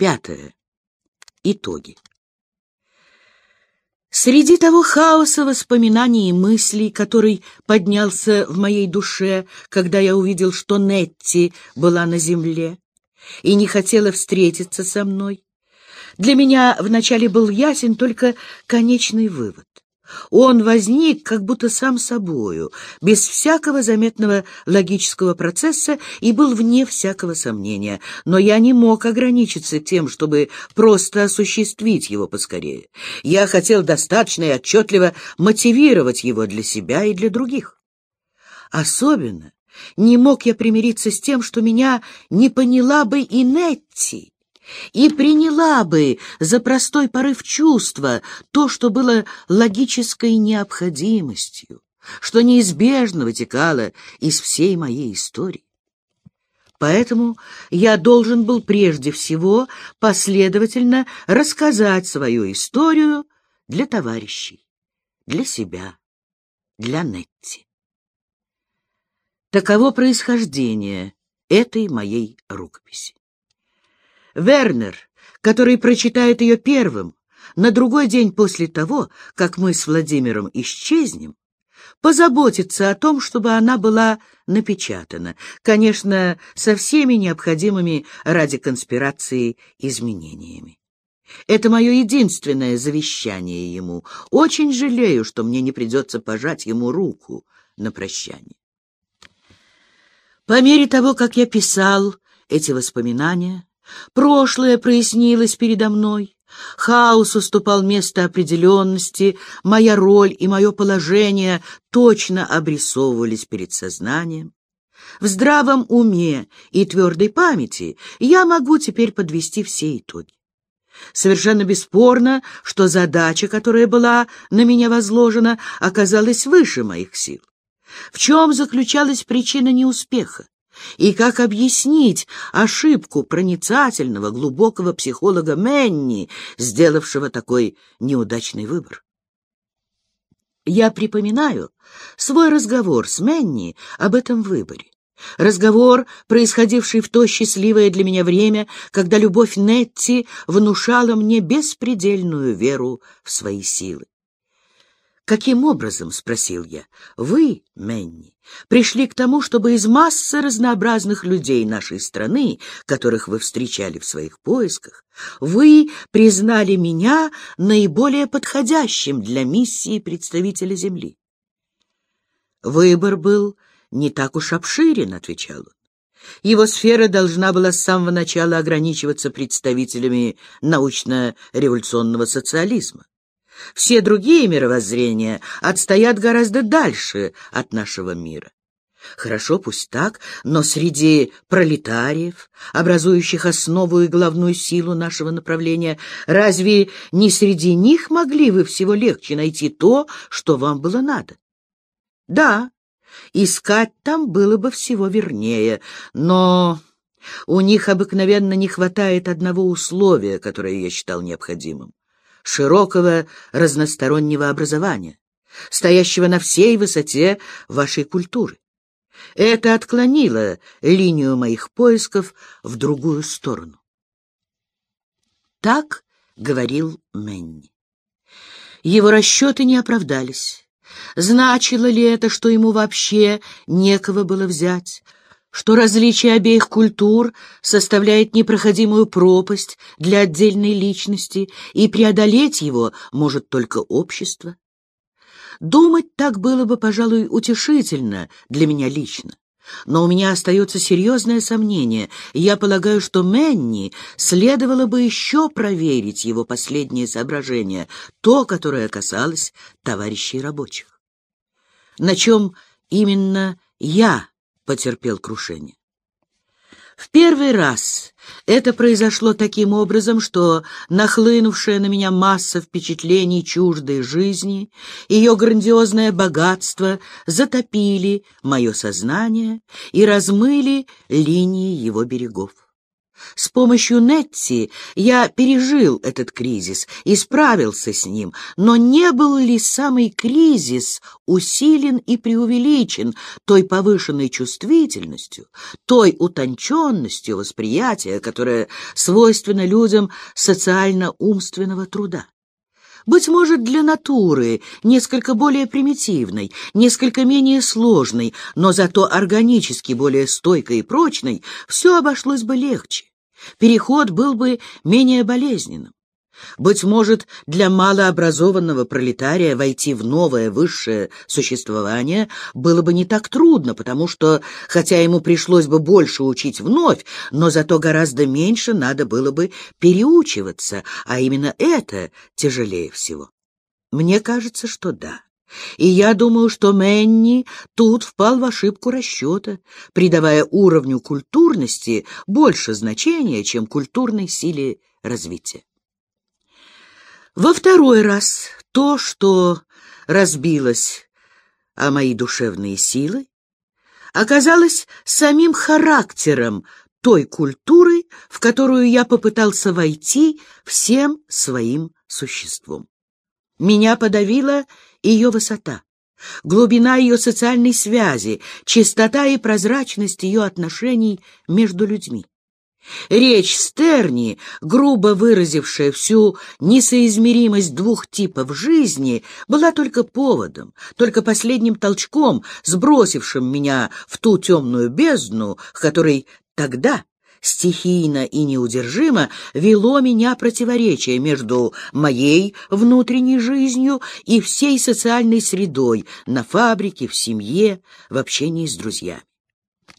Пятое. Итоги. Среди того хаоса воспоминаний и мыслей, который поднялся в моей душе, когда я увидел, что Нетти была на земле и не хотела встретиться со мной, для меня вначале был ясен только конечный вывод. Он возник как будто сам собою, без всякого заметного логического процесса и был вне всякого сомнения. Но я не мог ограничиться тем, чтобы просто осуществить его поскорее. Я хотел достаточно и отчетливо мотивировать его для себя и для других. Особенно не мог я примириться с тем, что меня не поняла бы и Нетти и приняла бы за простой порыв чувства то, что было логической необходимостью, что неизбежно вытекало из всей моей истории. Поэтому я должен был прежде всего последовательно рассказать свою историю для товарищей, для себя, для Нетти. Таково происхождение этой моей рукописи. Вернер, который прочитает ее первым, на другой день после того, как мы с Владимиром исчезнем, позаботится о том, чтобы она была напечатана, конечно, со всеми необходимыми ради конспирации изменениями. Это мое единственное завещание ему. Очень жалею, что мне не придется пожать ему руку на прощание. По мере того, как я писал эти воспоминания, Прошлое прояснилось передо мной. Хаос уступал место определенности, моя роль и мое положение точно обрисовывались перед сознанием. В здравом уме и твердой памяти я могу теперь подвести все итоги. Совершенно бесспорно, что задача, которая была на меня возложена, оказалась выше моих сил. В чем заключалась причина неуспеха? И как объяснить ошибку проницательного, глубокого психолога Менни, сделавшего такой неудачный выбор? Я припоминаю свой разговор с Менни об этом выборе. Разговор, происходивший в то счастливое для меня время, когда любовь Нетти внушала мне беспредельную веру в свои силы. «Каким образом, — спросил я, — вы, Менни, пришли к тому, чтобы из массы разнообразных людей нашей страны, которых вы встречали в своих поисках, вы признали меня наиболее подходящим для миссии представителя Земли?» «Выбор был не так уж обширен», — отвечал он. Его сфера должна была с самого начала ограничиваться представителями научно-революционного социализма. Все другие мировоззрения отстоят гораздо дальше от нашего мира. Хорошо, пусть так, но среди пролетариев, образующих основу и главную силу нашего направления, разве не среди них могли вы всего легче найти то, что вам было надо? Да, искать там было бы всего вернее, но у них обыкновенно не хватает одного условия, которое я считал необходимым широкого разностороннего образования, стоящего на всей высоте вашей культуры. Это отклонило линию моих поисков в другую сторону. Так говорил Менни. Его расчеты не оправдались. Значило ли это, что ему вообще некого было взять, что различие обеих культур составляет непроходимую пропасть для отдельной личности, и преодолеть его может только общество. Думать так было бы, пожалуй, утешительно для меня лично. Но у меня остается серьезное сомнение. Я полагаю, что Менни следовало бы еще проверить его последние соображения, то, которое касалось товарищей рабочих. На чем именно я потерпел крушение. В первый раз это произошло таким образом, что нахлынувшая на меня масса впечатлений чуждой жизни, ее грандиозное богатство затопили мое сознание и размыли линии его берегов. С помощью Нетти я пережил этот кризис и справился с ним, но не был ли самый кризис усилен и преувеличен той повышенной чувствительностью, той утонченностью восприятия, которая свойственна людям социально-умственного труда? Быть может, для натуры несколько более примитивной, несколько менее сложной, но зато органически более стойкой и прочной, все обошлось бы легче. Переход был бы менее болезненным. Быть может, для малообразованного пролетария войти в новое высшее существование было бы не так трудно, потому что, хотя ему пришлось бы больше учить вновь, но зато гораздо меньше надо было бы переучиваться, а именно это тяжелее всего. Мне кажется, что да. И я думаю, что Мэнни тут впал в ошибку расчета, придавая уровню культурности больше значения, чем культурной силе развития. Во второй раз то, что разбилось о мои душевные силы, оказалось самим характером той культуры, в которую я попытался войти всем своим существом. Меня подавила ее высота, глубина ее социальной связи, чистота и прозрачность ее отношений между людьми. Речь Стерни, грубо выразившая всю несоизмеримость двух типов жизни, была только поводом, только последним толчком, сбросившим меня в ту темную бездну, в которой тогда стихийно и неудержимо вело меня противоречие между моей внутренней жизнью и всей социальной средой на фабрике, в семье, в общении с друзьями.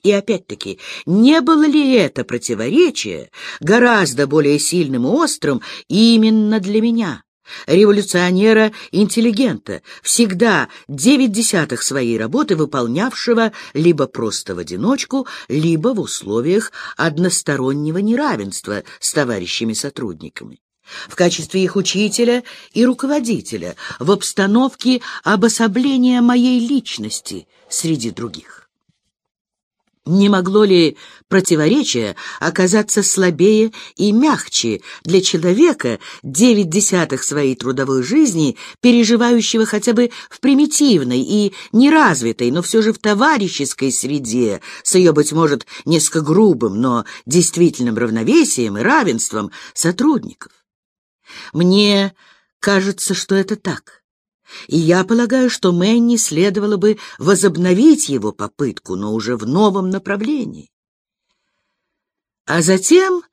И опять-таки, не было ли это противоречие гораздо более сильным и острым именно для меня? Революционера-интеллигента, всегда девять десятых своей работы выполнявшего либо просто в одиночку, либо в условиях одностороннего неравенства с товарищами-сотрудниками в качестве их учителя и руководителя в обстановке обособления моей личности среди других. Не могло ли противоречие оказаться слабее и мягче для человека, девять десятых своей трудовой жизни, переживающего хотя бы в примитивной и неразвитой, но все же в товарищеской среде, с ее, быть может, несколько грубым, но действительным равновесием и равенством сотрудников? Мне кажется, что это так. И я полагаю, что Мэнни следовало бы возобновить его попытку, но уже в новом направлении. А затем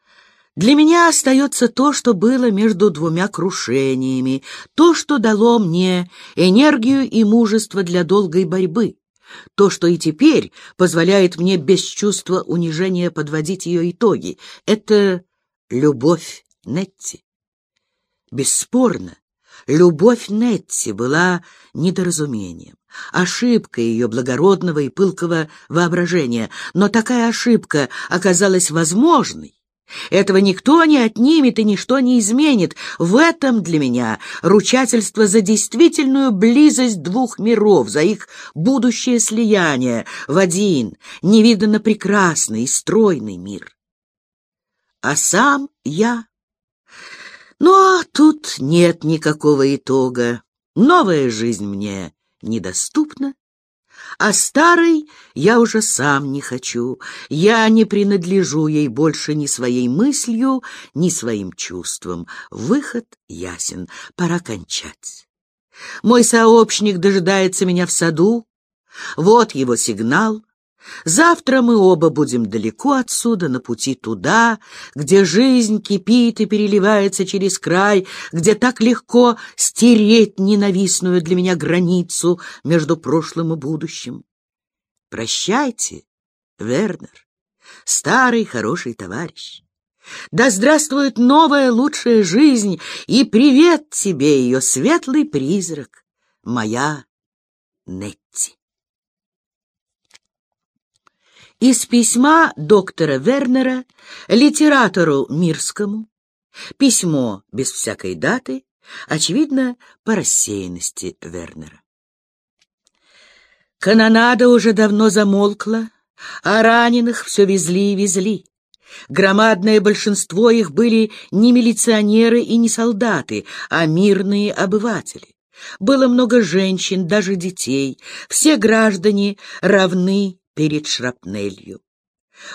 для меня остается то, что было между двумя крушениями, то, что дало мне энергию и мужество для долгой борьбы, то, что и теперь позволяет мне без чувства унижения подводить ее итоги. Это любовь Нетти. Бесспорно, Любовь Нетти была недоразумением, ошибкой ее благородного и пылкого воображения, но такая ошибка оказалась возможной. Этого никто не отнимет и ничто не изменит. В этом для меня ручательство за действительную близость двух миров, за их будущее слияние в один, невиданно прекрасный и стройный мир. А сам я но тут нет никакого итога. Новая жизнь мне недоступна, а старой я уже сам не хочу. Я не принадлежу ей больше ни своей мыслью, ни своим чувством. Выход ясен, пора кончать. Мой сообщник дожидается меня в саду. Вот его сигнал. Завтра мы оба будем далеко отсюда, на пути туда, где жизнь кипит и переливается через край, где так легко стереть ненавистную для меня границу между прошлым и будущим. Прощайте, Вернер, старый хороший товарищ. Да здравствует новая лучшая жизнь, и привет тебе, ее светлый призрак, моя Нетти. Из письма доктора Вернера литератору Мирскому, письмо без всякой даты, очевидно, по рассеянности Вернера. Канонада уже давно замолкла, а раненых все везли и везли. Громадное большинство их были не милиционеры и не солдаты, а мирные обыватели. Было много женщин, даже детей. Все граждане равны перед шрапнелью.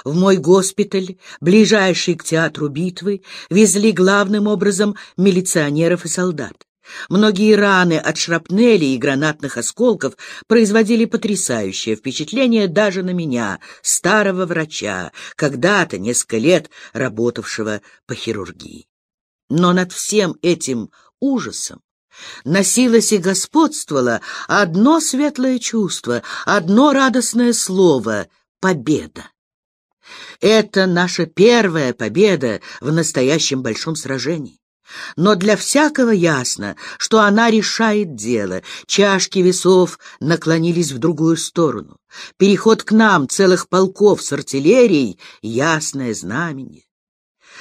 В мой госпиталь, ближайший к театру битвы, везли главным образом милиционеров и солдат. Многие раны от шрапнели и гранатных осколков производили потрясающее впечатление даже на меня, старого врача, когда-то несколько лет работавшего по хирургии. Но над всем этим ужасом носилось и господствовало одно светлое чувство, одно радостное слово — победа. Это наша первая победа в настоящем большом сражении. Но для всякого ясно, что она решает дело. Чашки весов наклонились в другую сторону. Переход к нам целых полков с артиллерией — ясное знамение.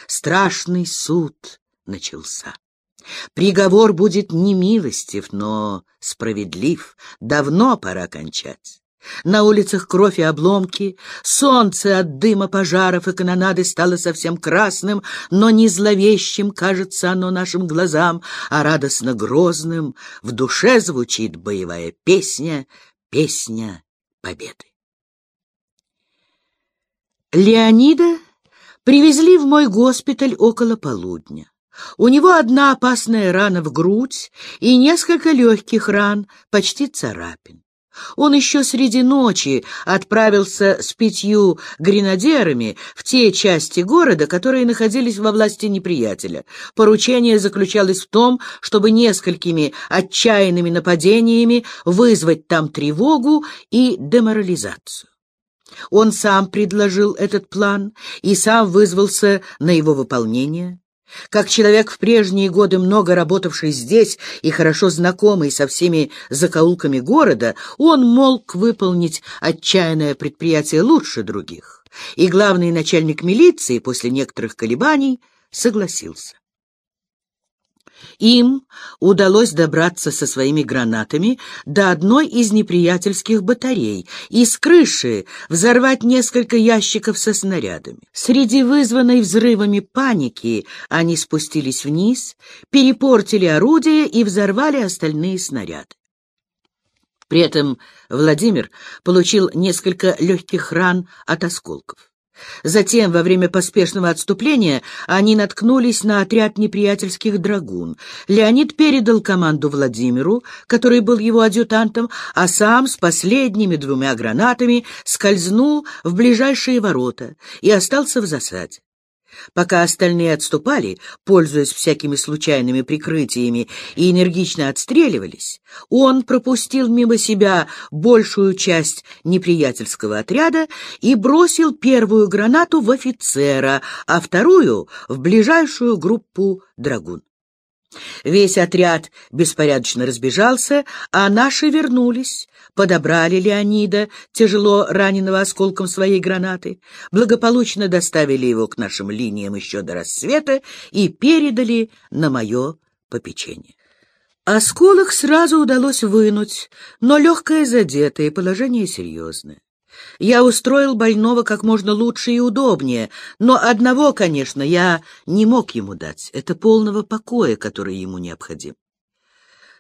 Страшный суд начался. Приговор будет не милостив, но справедлив. Давно пора кончать. На улицах кровь и обломки, солнце от дыма пожаров и канонады стало совсем красным, но не зловещим кажется оно нашим глазам, а радостно грозным. В душе звучит боевая песня, песня победы. Леонида привезли в мой госпиталь около полудня. У него одна опасная рана в грудь и несколько легких ран, почти царапин. Он еще среди ночи отправился с пятью гренадерами в те части города, которые находились во власти неприятеля. Поручение заключалось в том, чтобы несколькими отчаянными нападениями вызвать там тревогу и деморализацию. Он сам предложил этот план и сам вызвался на его выполнение. Как человек в прежние годы, много работавший здесь и хорошо знакомый со всеми закоулками города, он мог выполнить отчаянное предприятие лучше других. И главный начальник милиции после некоторых колебаний согласился. Им удалось добраться со своими гранатами до одной из неприятельских батарей и с крыши взорвать несколько ящиков со снарядами. Среди вызванной взрывами паники они спустились вниз, перепортили орудие и взорвали остальные снаряды. При этом Владимир получил несколько легких ран от осколков. Затем, во время поспешного отступления, они наткнулись на отряд неприятельских драгун. Леонид передал команду Владимиру, который был его адъютантом, а сам с последними двумя гранатами скользнул в ближайшие ворота и остался в засаде. Пока остальные отступали, пользуясь всякими случайными прикрытиями и энергично отстреливались, он пропустил мимо себя большую часть неприятельского отряда и бросил первую гранату в офицера, а вторую — в ближайшую группу драгун. Весь отряд беспорядочно разбежался, а наши вернулись, подобрали Леонида, тяжело раненого осколком своей гранаты, благополучно доставили его к нашим линиям еще до рассвета и передали на мое попечение. Осколок сразу удалось вынуть, но легкое задетое, положение серьезное. Я устроил больного как можно лучше и удобнее, но одного, конечно, я не мог ему дать — это полного покоя, который ему необходим.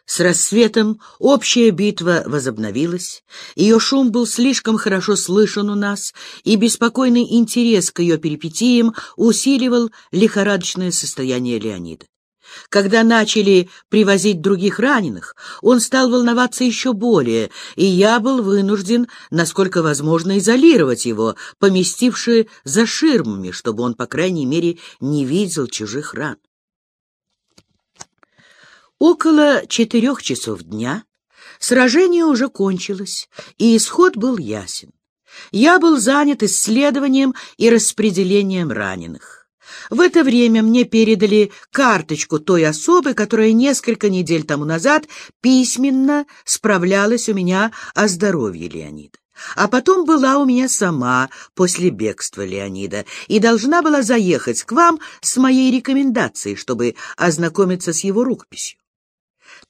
С рассветом общая битва возобновилась, ее шум был слишком хорошо слышен у нас, и беспокойный интерес к ее перипетиям усиливал лихорадочное состояние Леонида. Когда начали привозить других раненых, он стал волноваться еще более, и я был вынужден, насколько возможно, изолировать его, поместивши за ширмами, чтобы он, по крайней мере, не видел чужих ран. Около четырех часов дня сражение уже кончилось, и исход был ясен. Я был занят исследованием и распределением раненых. В это время мне передали карточку той особы, которая несколько недель тому назад письменно справлялась у меня о здоровье Леонида. А потом была у меня сама после бегства Леонида и должна была заехать к вам с моей рекомендацией, чтобы ознакомиться с его рукописью.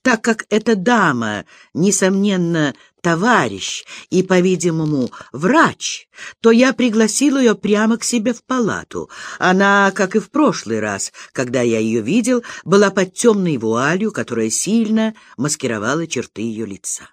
Так как эта дама, несомненно, товарищ и, по-видимому, врач, то я пригласил ее прямо к себе в палату. Она, как и в прошлый раз, когда я ее видел, была под темной вуалью, которая сильно маскировала черты ее лица.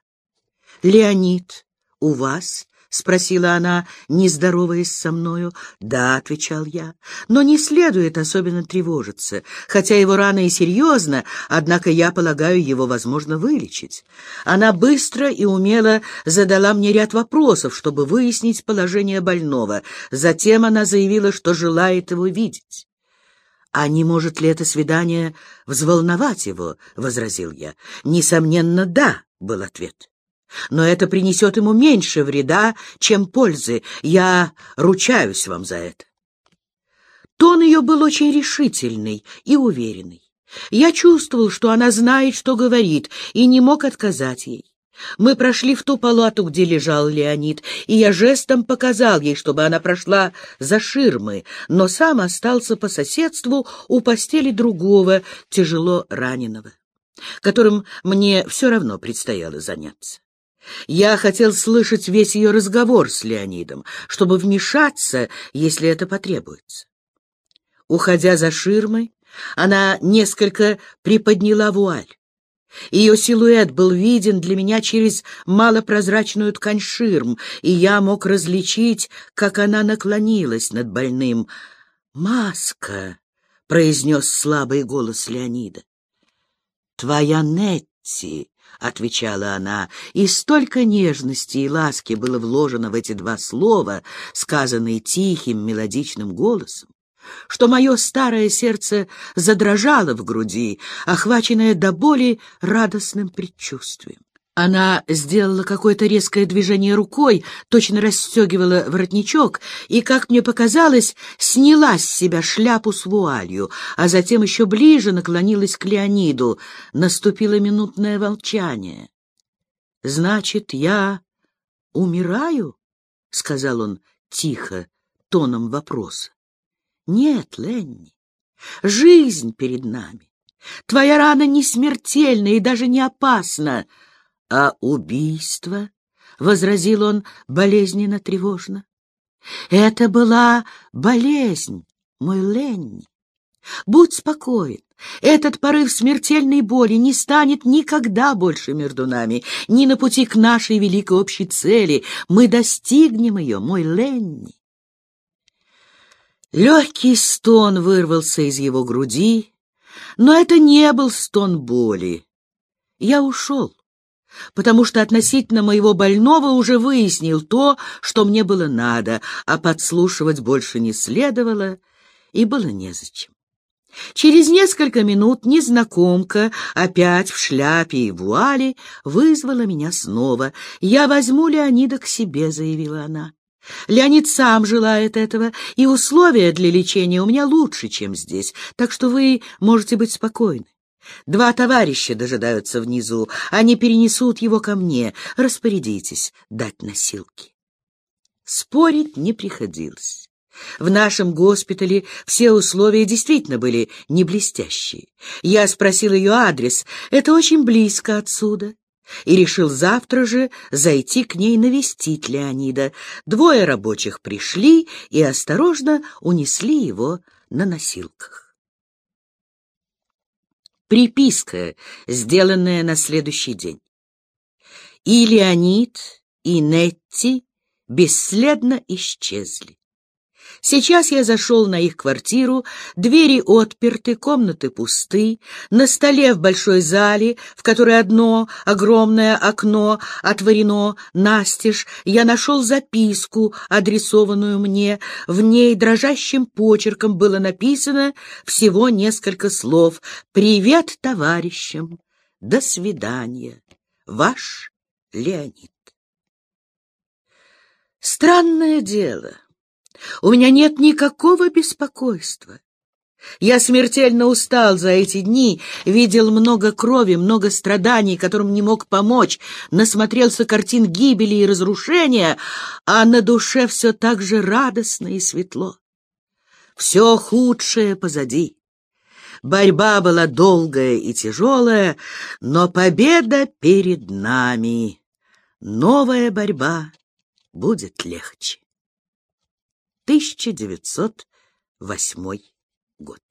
«Леонид, у вас?» — спросила она, не здороваясь со мною. «Да», — отвечал я, — «но не следует особенно тревожиться. Хотя его рана и серьезна, однако я полагаю, его возможно вылечить». Она быстро и умело задала мне ряд вопросов, чтобы выяснить положение больного. Затем она заявила, что желает его видеть. «А не может ли это свидание взволновать его?» — возразил я. «Несомненно, да», — был ответ. Но это принесет ему меньше вреда, чем пользы. Я ручаюсь вам за это. Тон ее был очень решительный и уверенный. Я чувствовал, что она знает, что говорит, и не мог отказать ей. Мы прошли в ту палату, где лежал Леонид, и я жестом показал ей, чтобы она прошла за ширмы, но сам остался по соседству у постели другого, тяжело раненого, которым мне все равно предстояло заняться. Я хотел слышать весь ее разговор с Леонидом, чтобы вмешаться, если это потребуется. Уходя за ширмой, она несколько приподняла вуаль. Ее силуэт был виден для меня через малопрозрачную ткань ширм, и я мог различить, как она наклонилась над больным. «Маска!» — произнес слабый голос Леонида. «Твоя Нетти!» — отвечала она, и столько нежности и ласки было вложено в эти два слова, сказанные тихим мелодичным голосом, что мое старое сердце задрожало в груди, охваченное до боли радостным предчувствием. Она сделала какое-то резкое движение рукой, точно расстегивала воротничок, и, как мне показалось, сняла с себя шляпу с вуалью, а затем еще ближе наклонилась к Леониду. Наступило минутное волчание. «Значит, я умираю?» — сказал он тихо, тоном вопроса. «Нет, Ленни, жизнь перед нами. Твоя рана не смертельна и даже не опасна». «А убийство?» — возразил он болезненно тревожно. «Это была болезнь, мой Ленни. Будь спокоен, этот порыв смертельной боли не станет никогда больше между нами, ни на пути к нашей великой общей цели. Мы достигнем ее, мой Ленни». Легкий стон вырвался из его груди, но это не был стон боли. Я ушел потому что относительно моего больного уже выяснил то, что мне было надо, а подслушивать больше не следовало и было незачем. Через несколько минут незнакомка, опять в шляпе и вуале, вызвала меня снова. «Я возьму Леонида к себе», — заявила она. «Леонид сам желает этого, и условия для лечения у меня лучше, чем здесь, так что вы можете быть спокойны. Два товарища дожидаются внизу. Они перенесут его ко мне. Распорядитесь дать носилки. Спорить не приходилось. В нашем госпитале все условия действительно были не блестящие. Я спросил ее адрес. Это очень близко отсюда. И решил завтра же зайти к ней навестить Леонида. Двое рабочих пришли и осторожно унесли его на носилках. Приписка, сделанная на следующий день. И Леонид, и Нетти бесследно исчезли. Сейчас я зашел на их квартиру, двери отперты, комнаты пусты, на столе в большой зале, в которой одно огромное окно отворено настежь, я нашел записку, адресованную мне. В ней дрожащим почерком было написано всего несколько слов «Привет товарищам! До свидания! Ваш Леонид». Странное дело. У меня нет никакого беспокойства. Я смертельно устал за эти дни, видел много крови, много страданий, которым не мог помочь, насмотрелся картин гибели и разрушения, а на душе все так же радостно и светло. Все худшее позади. Борьба была долгая и тяжелая, но победа перед нами. Новая борьба будет легче. 1908 год.